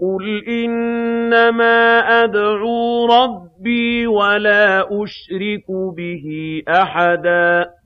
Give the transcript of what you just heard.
قُلْ إِنَّمَا أَدْعُو رَبِّي وَلَا أُشْرِكُ بِهِ أَحَدًا